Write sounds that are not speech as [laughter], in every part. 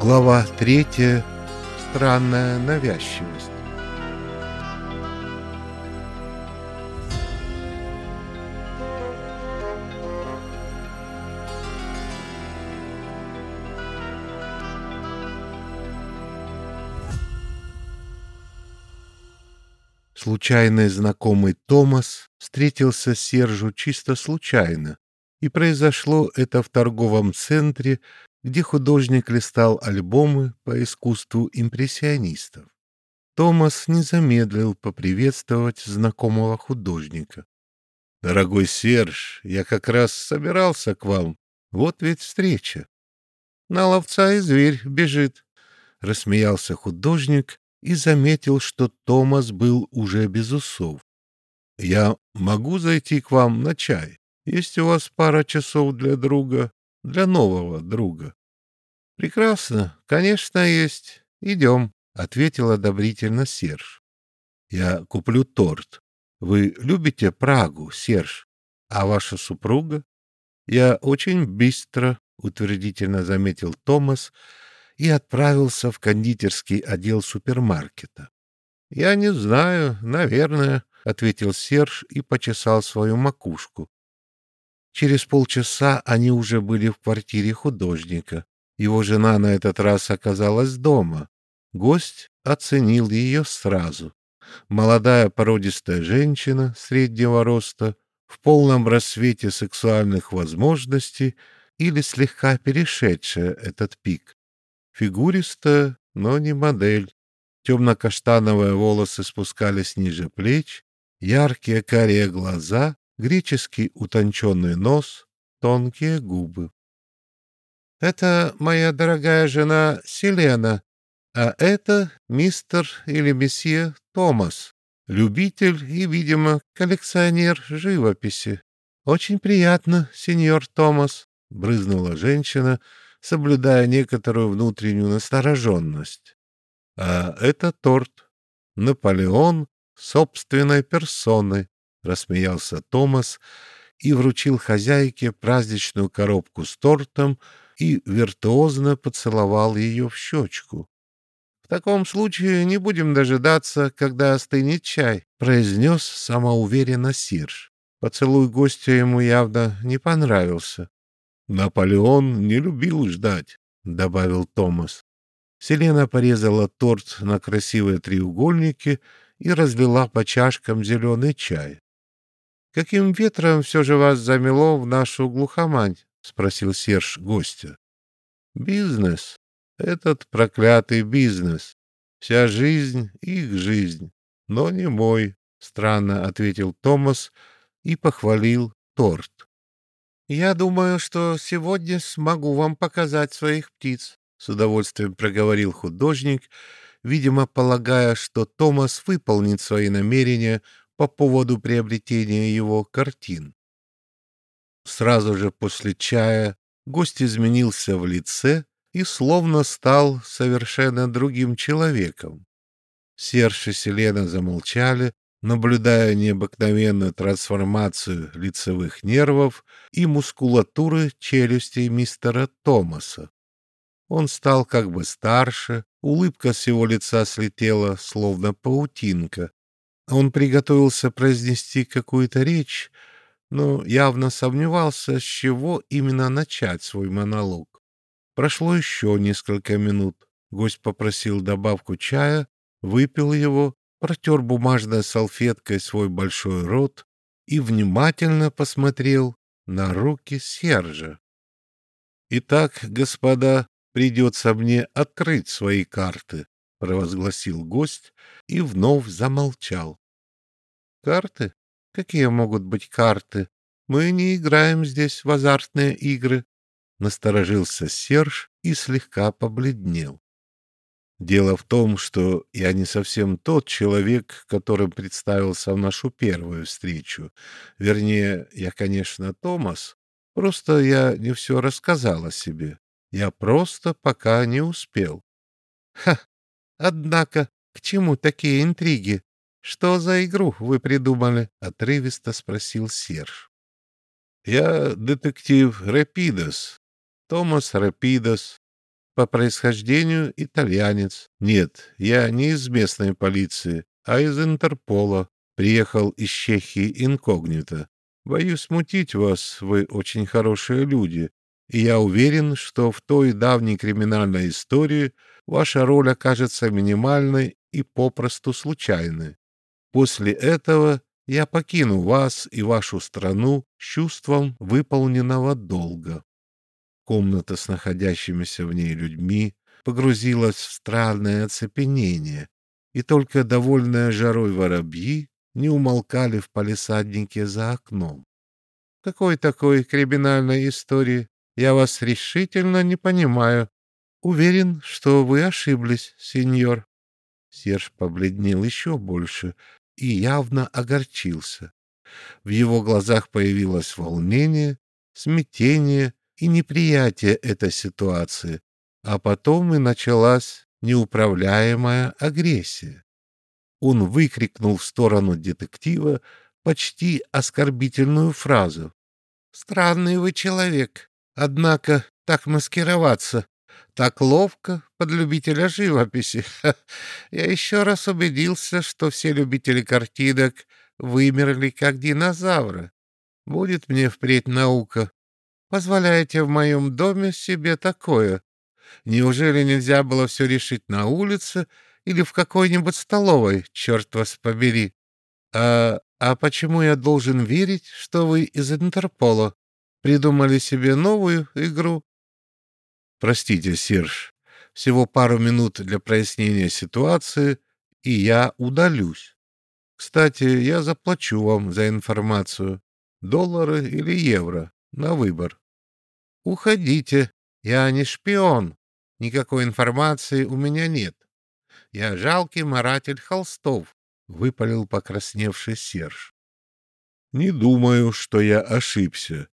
Глава третья. Странная навязчивость. Случайный знакомый Томас встретился с Сержу чисто случайно, и произошло это в торговом центре, где художник листал альбомы по искусству импрессионистов. Томас не замедлил поприветствовать знакомого художника. «Дорогой Серж, я как раз собирался к вам. Вот ведь встреча». «На ловца и зверь бежит», — рассмеялся художник и заметил, что Томас был уже без усов. «Я могу зайти к вам на чай? Есть у вас пара часов для друга, для нового друга?» «Прекрасно, конечно, есть. Идем», — ответил одобрительно Серж. «Я куплю торт. Вы любите Прагу, Серж? А ваша супруга?» «Я очень быстро», — утвердительно заметил Томас, — и отправился в кондитерский отдел супермаркета. — Я не знаю, наверное, — ответил Серж и почесал свою макушку. Через полчаса они уже были в квартире художника. Его жена на этот раз оказалась дома. Гость оценил ее сразу. Молодая породистая женщина среднего роста, в полном рассвете сексуальных возможностей или слегка перешедшая этот пик. Фигуристая, но не модель. Темно-каштановые волосы спускались ниже плеч, яркие карие глаза, греческий утонченный нос, тонкие губы. «Это моя дорогая жена Селена, а это мистер или месье Томас, любитель и, видимо, коллекционер живописи. Очень приятно, сеньор Томас», — брызнула женщина, — соблюдая некоторую внутреннюю настороженность. А это торт. Наполеон собственной персоной, рассмеялся Томас и вручил хозяйке праздничную коробку с тортом и виртуозно поцеловал ее в щечку. «В таком случае не будем дожидаться, когда остынет чай», — произнес самоуверенно Сирж. Поцелуй гостя ему явно не понравился. «Наполеон не любил ждать», — добавил Томас. Селена порезала торт на красивые треугольники и разлила по чашкам зеленый чай. «Каким ветром все же вас замело в нашу глухомань?» — спросил Серж гостя. «Бизнес. Этот проклятый бизнес. Вся жизнь — их жизнь, но не мой», — странно ответил Томас и похвалил торт. «Я думаю, что сегодня смогу вам показать своих птиц», — с удовольствием проговорил художник, видимо, полагая, что Томас выполнит свои намерения по поводу приобретения его картин. Сразу же после чая гость изменился в лице и словно стал совершенно другим человеком. Серж и Селена замолчали, наблюдая необыкновенную трансформацию лицевых нервов и мускулатуры челюстей мистера Томаса. Он стал как бы старше, улыбка с его лица слетела, словно паутинка. Он приготовился произнести какую-то речь, но явно сомневался, с чего именно начать свой монолог. Прошло еще несколько минут. Гость попросил добавку чая, выпил его протер бумажной салфеткой свой большой рот и внимательно посмотрел на руки Сержа. «Итак, господа, придется мне открыть свои карты», — провозгласил гость и вновь замолчал. «Карты? Какие могут быть карты? Мы не играем здесь в азартные игры», — насторожился Серж и слегка побледнел. Дело в том, что я не совсем тот человек, которым представился в нашу первую встречу. Вернее, я, конечно, Томас, просто я не все рассказал о себе. Я просто пока не успел. — Ха! Однако, к чему такие интриги? Что за игру вы придумали? — отрывисто спросил Серж. — Я детектив Рапидос, Томас Рапидос, по происхождению итальянец. Нет, я не из местной полиции, а из Интерпола. Приехал из Чехии инкогнито. Боюсь смутить вас, вы очень хорошие люди, и я уверен, что в той давней криминальной истории ваша роль окажется минимальной и попросту случайной. После этого я покину вас и вашу страну с чувством выполненного долга. Комната с находящимися в ней людьми погрузилась в странное оцепенение, и только довольная жарой воробьи не умолкали в палисаднике за окном. Какой такой криминальной истории? Я вас решительно не понимаю. Уверен, что вы ошиблись, сеньор. Серж побледнел еще больше и явно огорчился. В его глазах появилось волнение, смятение и неприятие этой ситуации, а потом и началась неуправляемая агрессия. Он выкрикнул в сторону детектива почти оскорбительную фразу. «Странный вы человек, однако так маскироваться, так ловко под любителя живописи. [laughs] Я еще раз убедился, что все любители картинок вымерли как динозавры. Будет мне впредь наука. Позволяете в моем доме себе такое? Неужели нельзя было все решить на улице или в какой-нибудь столовой, черт вас побери. А, а почему я должен верить, что вы из Интерпола придумали себе новую игру? Простите, Серж, всего пару минут для прояснения ситуации, и я удалюсь. Кстати, я заплачу вам за информацию. Доллары или евро, на выбор. Уходите, я не шпион. Никакой информации у меня нет. Я жалкий маратель холстов, — выпалил покрасневший Серж. — Не думаю, что я ошибся.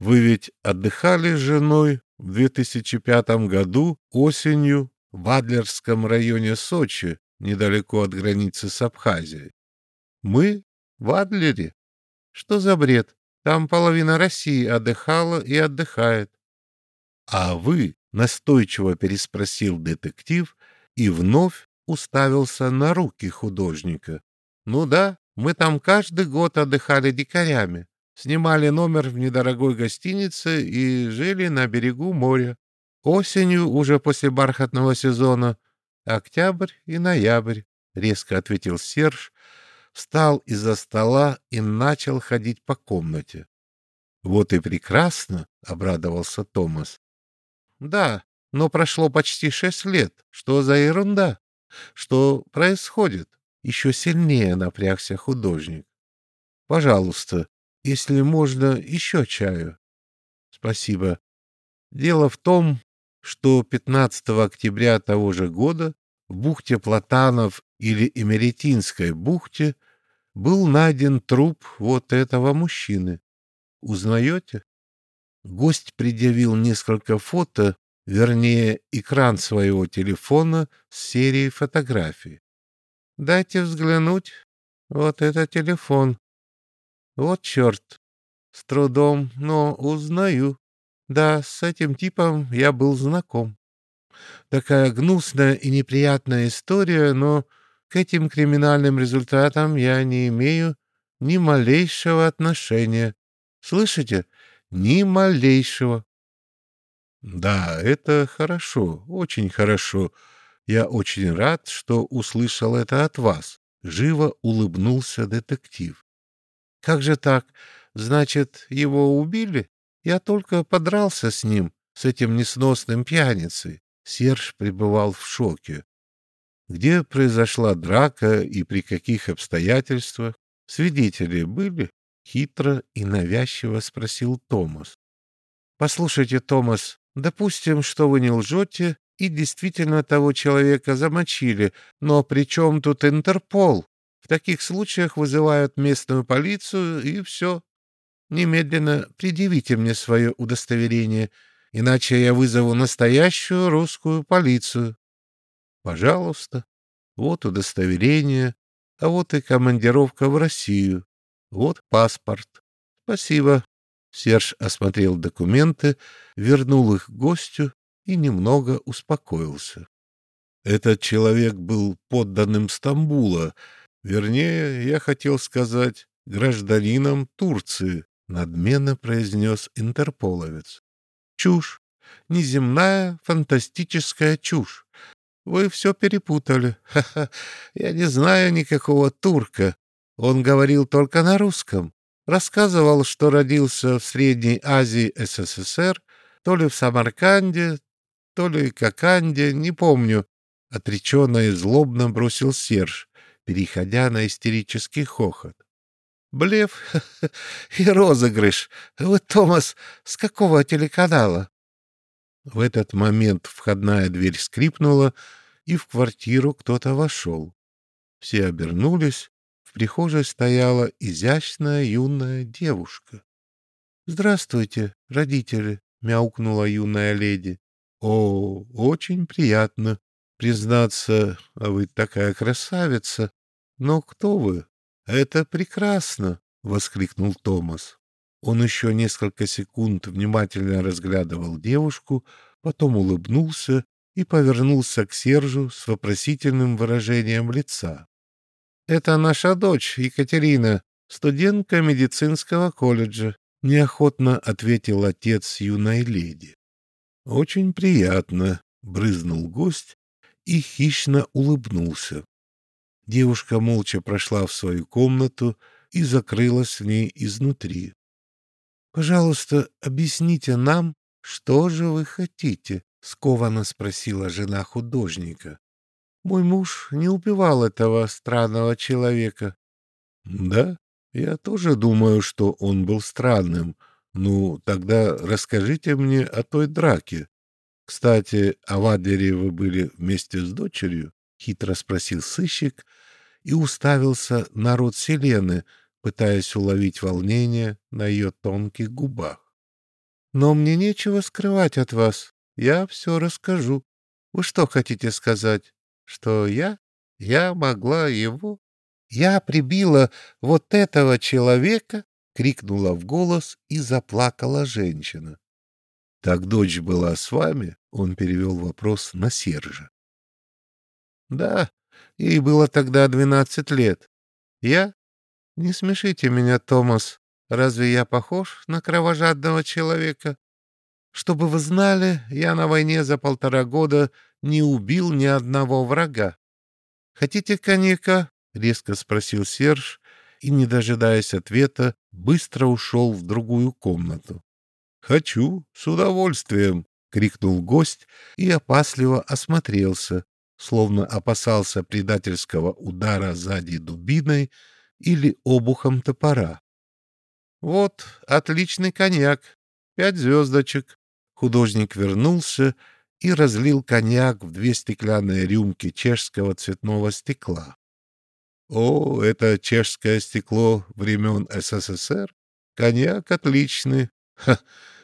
Вы ведь отдыхали с женой в 2005 году осенью в Адлерском районе Сочи, недалеко от границы с Абхазией. Мы в Адлере? Что за бред? Там половина России отдыхала и отдыхает. А вы, настойчиво переспросил детектив, и вновь уставился на руки художника. «Ну да, мы там каждый год отдыхали дикарями, снимали номер в недорогой гостинице и жили на берегу моря. Осенью, уже после бархатного сезона, октябрь и ноябрь», — резко ответил Серж, встал из-за стола и начал ходить по комнате. «Вот и прекрасно!» — обрадовался Томас. «Да, но прошло почти шесть лет. Что за ерунда? Что происходит? Еще сильнее напрягся художник. Пожалуйста, если можно, еще чаю. Спасибо. Дело в том, что 15 октября того же года в бухте Платанов или Эмеретинской бухте был найден труп вот этого мужчины. Узнаете? Гость предъявил несколько фото вернее, экран своего телефона с серией фотографий. «Дайте взглянуть. Вот это телефон. Вот черт. С трудом, но узнаю. Да, с этим типом я был знаком. Такая гнусная и неприятная история, но к этим криминальным результатам я не имею ни малейшего отношения. Слышите? Ни малейшего. Да, это хорошо, очень хорошо. Я очень рад, что услышал это от вас. Живо улыбнулся детектив. Как же так? Значит, его убили? Я только подрался с ним, с этим несносным пьяницей. Серж пребывал в шоке. Где произошла драка и при каких обстоятельствах? Свидетели были? Хитро и навязчиво спросил Томас. Послушайте, Томас, Допустим, что вы не лжете, и действительно того человека замочили, но при чем тут Интерпол? В таких случаях вызывают местную полицию, и все. Немедленно предъявите мне свое удостоверение, иначе я вызову настоящую русскую полицию. Пожалуйста. Вот удостоверение, а вот и командировка в Россию. Вот паспорт. Спасибо. Серж осмотрел документы, вернул их гостю и немного успокоился. Этот человек был подданным Стамбула, вернее, я хотел сказать, гражданином Турции, надменно произнес интерполовец. Чушь, неземная фантастическая чушь. Вы все перепутали. Ха-ха, я не знаю никакого турка. Он говорил только на русском. Рассказывал, что родился в Средней Азии СССР, то ли в Самарканде, то ли Коканде, не помню. Отреченно и злобно бросил Серж, переходя на истерический хохот. Блеф [laughs] и розыгрыш. Вы, Томас, с какого телеканала? В этот момент входная дверь скрипнула, и в квартиру кто-то вошел. Все обернулись. В прихожей стояла изящная юная девушка. — Здравствуйте, родители, — мяукнула юная леди. — О, очень приятно. Признаться, а вы такая красавица. Но кто вы? Это прекрасно, — воскликнул Томас. Он еще несколько секунд внимательно разглядывал девушку, потом улыбнулся и повернулся к Сержу с вопросительным выражением лица. «Это наша дочь, Екатерина, студентка медицинского колледжа», — неохотно ответил отец юной леди. «Очень приятно», — брызнул гость и хищно улыбнулся. Девушка молча прошла в свою комнату и закрылась в ней изнутри. «Пожалуйста, объясните нам, что же вы хотите?» — скованно спросила жена художника. «Мой муж не убивал этого странного человека». «Да, я тоже думаю, что он был странным. Ну, тогда расскажите мне о той драке. Кстати, а в Адлере вы были вместе с дочерью?» — хитро спросил сыщик и уставился на род Селены — пытаясь уловить волнение на ее тонких губах. «Но мне нечего скрывать от вас. Я все расскажу. Вы что хотите сказать? Что я? Я могла его? Я прибила вот этого человека?» — крикнула в голос и заплакала женщина. «Так дочь была с вами?» — он перевел вопрос на Сержа. «Да, ей было тогда двенадцать лет. Я не смешите меня, Томас. Разве я похож на кровожадного человека? Чтобы вы знали, я на войне за полтора года не убил ни одного врага. Хотите коньяка? резко спросил Серж и, не дожидаясь ответа, быстро ушел в другую комнату. Хочу, с удовольствием, крикнул гость и опасливо осмотрелся, словно опасался предательского удара сзади дубиной или обухом топора. «Вот, отличный коньяк, пять звездочек». Художник вернулся и разлил коньяк в две стеклянные рюмки чешского цветного стекла. «О, это чешское стекло времен СССР? Коньяк отличный. Ха,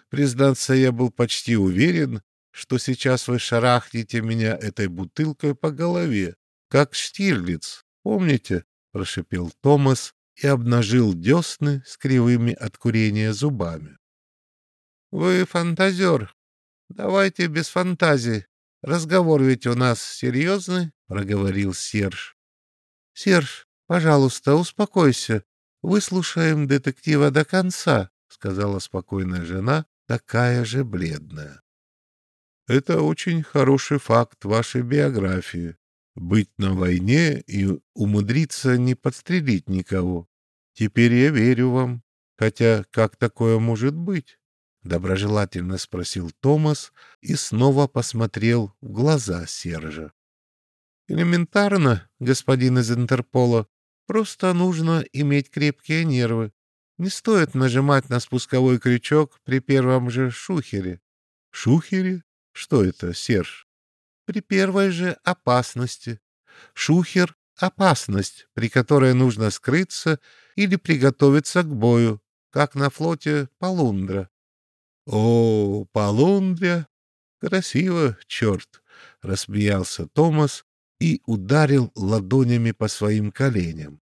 признаться, я был почти уверен, что сейчас вы шарахнете меня этой бутылкой по голове, как Штирлиц, помните? — прошипел Томас и обнажил десны с кривыми от курения зубами. — Вы фантазер. Давайте без фантазии. Разговор ведь у нас серьезный, — проговорил Серж. — Серж, пожалуйста, успокойся. Выслушаем детектива до конца, — сказала спокойная жена, такая же бледная. — Это очень хороший факт вашей биографии, быть на войне и умудриться не подстрелить никого. Теперь я верю вам. Хотя как такое может быть? Доброжелательно спросил Томас и снова посмотрел в глаза Сержа. Элементарно, господин из Интерпола. Просто нужно иметь крепкие нервы. Не стоит нажимать на спусковой крючок при первом же шухере. Шухере? Что это, Серж? при первой же опасности. Шухер — опасность, при которой нужно скрыться или приготовиться к бою, как на флоте Полундра. О, Полундра! Красиво, черт! — рассмеялся Томас и ударил ладонями по своим коленям.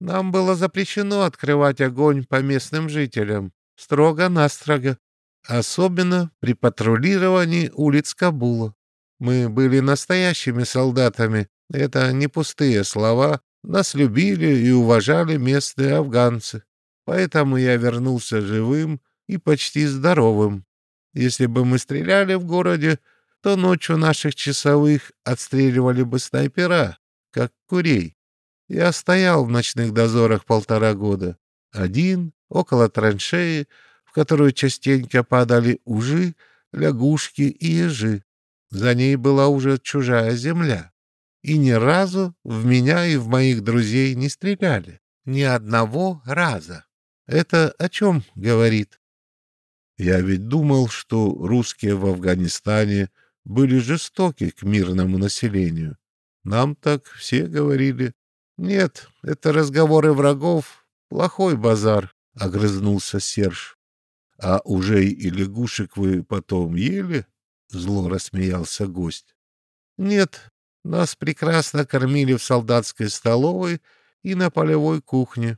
Нам было запрещено открывать огонь по местным жителям, строго-настрого. Особенно при патрулировании улиц Кабула. Мы были настоящими солдатами. Это не пустые слова. Нас любили и уважали местные афганцы. Поэтому я вернулся живым и почти здоровым. Если бы мы стреляли в городе, то ночью наших часовых отстреливали бы снайпера, как курей. Я стоял в ночных дозорах полтора года. Один, около траншеи, в которую частенько падали ужи, лягушки и ежи. За ней была уже чужая земля. И ни разу в меня и в моих друзей не стреляли. Ни одного раза. Это о чем говорит? Я ведь думал, что русские в Афганистане были жестоки к мирному населению. Нам так все говорили. Нет, это разговоры врагов, плохой базар, — огрызнулся Серж. А уже и лягушек вы потом ели? — зло рассмеялся гость. Нет, нас прекрасно кормили в солдатской столовой и на полевой кухне.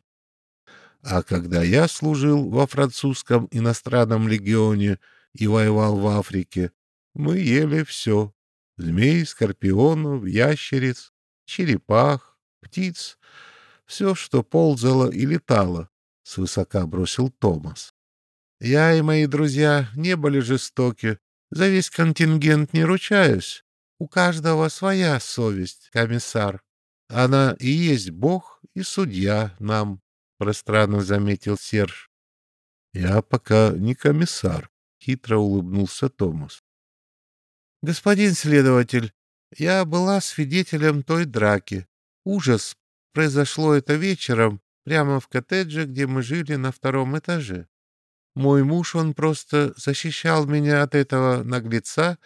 А когда я служил во французском иностранном легионе и воевал в Африке, мы ели все. Змей, скорпионов, ящериц, черепах, птиц. Все, что ползало и летало, — свысока бросил Томас. Я и мои друзья не были жестоки. За весь контингент не ручаюсь. У каждого своя совесть, комиссар. Она и есть Бог и судья нам пространно заметил Серж. Я пока не комиссар, хитро улыбнулся Томас. Господин следователь, я была свидетелем той драки. Ужас. Произошло это вечером, прямо в коттедже, где мы жили на втором этаже. Мой муж, он просто защищал меня от этого наглеца,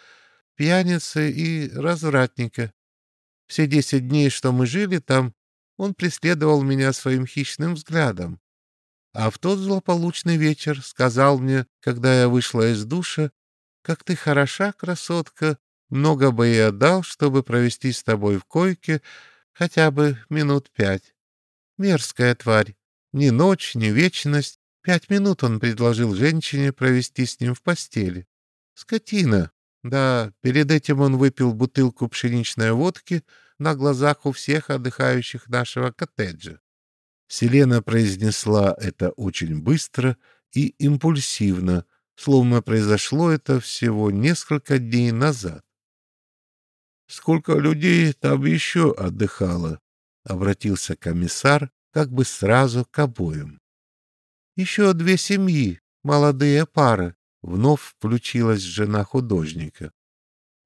пьяницы и развратника. Все десять дней, что мы жили там, он преследовал меня своим хищным взглядом. А в тот злополучный вечер сказал мне, когда я вышла из душа, «Как ты хороша, красотка, много бы и отдал, чтобы провести с тобой в койке хотя бы минут пять. Мерзкая тварь. Ни ночь, ни вечность. Пять минут он предложил женщине провести с ним в постели. Скотина. Да, перед этим он выпил бутылку пшеничной водки — на глазах у всех отдыхающих нашего коттеджа. Селена произнесла это очень быстро и импульсивно, словно произошло это всего несколько дней назад. «Сколько людей там еще отдыхало?» — обратился комиссар как бы сразу к обоим. «Еще две семьи, молодые пары», — вновь включилась жена художника.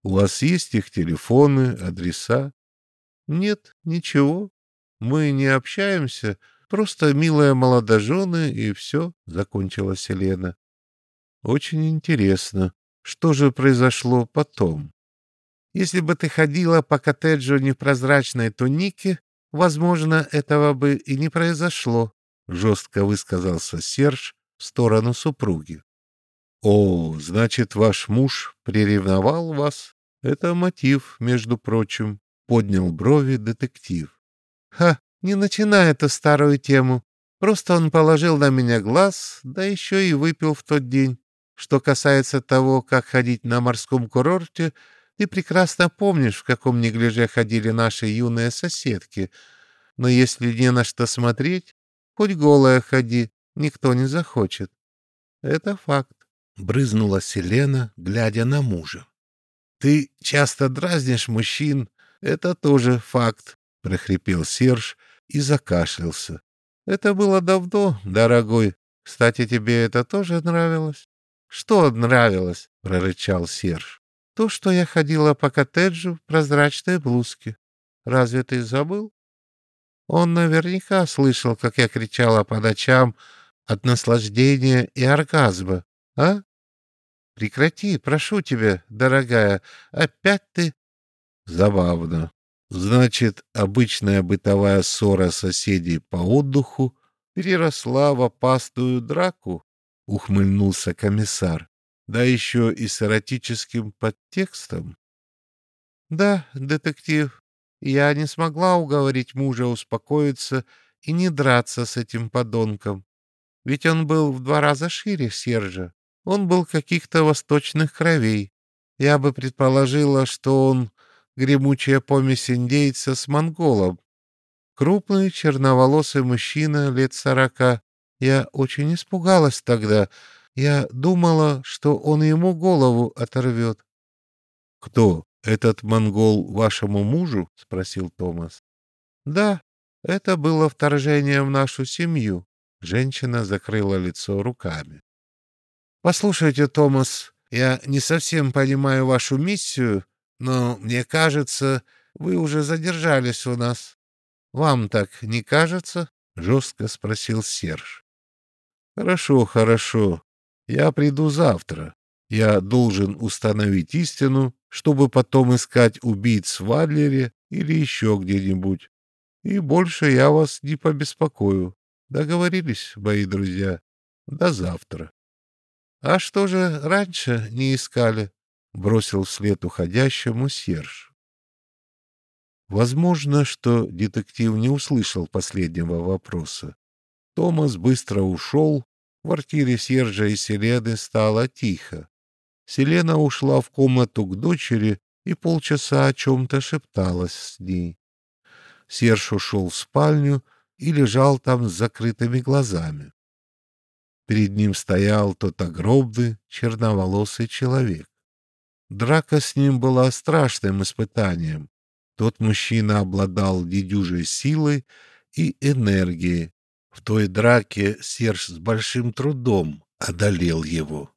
«У вас есть их телефоны, адреса?» «Нет, ничего. Мы не общаемся, просто милая молодожены, и все», — закончила Селена. «Очень интересно, что же произошло потом?» «Если бы ты ходила по коттеджу не в прозрачной тунике, возможно, этого бы и не произошло», — жестко высказался Серж в сторону супруги. «О, значит, ваш муж приревновал вас? Это мотив, между прочим», поднял брови детектив. «Ха, не начинай эту старую тему. Просто он положил на меня глаз, да еще и выпил в тот день. Что касается того, как ходить на морском курорте, ты прекрасно помнишь, в каком неглиже ходили наши юные соседки. Но если не на что смотреть, хоть голая ходи, никто не захочет. Это факт. Брызнула Селена, глядя на мужа. Ты часто дразнишь мужчин, это тоже факт, — прохрипел Серж и закашлялся. Это было давно, дорогой. Кстати, тебе это тоже нравилось? Что нравилось? — прорычал Серж. То, что я ходила по коттеджу в прозрачной блузке. Разве ты забыл? Он наверняка слышал, как я кричала по ночам от наслаждения и оргазма, а? Прекрати, прошу тебя, дорогая, опять ты Забавно. Значит, обычная бытовая ссора соседей по отдыху переросла в опасную драку, ухмыльнулся комиссар. Да еще и с эротическим подтекстом. Да, детектив, я не смогла уговорить мужа успокоиться и не драться с этим подонком. Ведь он был в два раза шире Сержа. Он был каких-то восточных кровей. Я бы предположила, что он гремучая помесь индейца с монголом. Крупный черноволосый мужчина лет сорока. Я очень испугалась тогда. Я думала, что он ему голову оторвет. — Кто? Этот монгол вашему мужу? — спросил Томас. — Да, это было вторжение в нашу семью. Женщина закрыла лицо руками. — Послушайте, Томас, я не совсем понимаю вашу миссию, но мне кажется, вы уже задержались у нас. Вам так не кажется? — жестко спросил Серж. — Хорошо, хорошо. Я приду завтра. Я должен установить истину, чтобы потом искать убийц в Адлере или еще где-нибудь. И больше я вас не побеспокою. Договорились, мои друзья? До завтра. — А что же раньше не искали? — бросил вслед уходящему Серж. Возможно, что детектив не услышал последнего вопроса. Томас быстро ушел. В квартире Сержа и Селены стало тихо. Селена ушла в комнату к дочери и полчаса о чем-то шепталась с ней. Серж ушел в спальню и лежал там с закрытыми глазами. Перед ним стоял тот огромный черноволосый человек. Драка с ним была страшным испытанием. Тот мужчина обладал недюжей силой и энергией. В той драке Серж с большим трудом одолел его.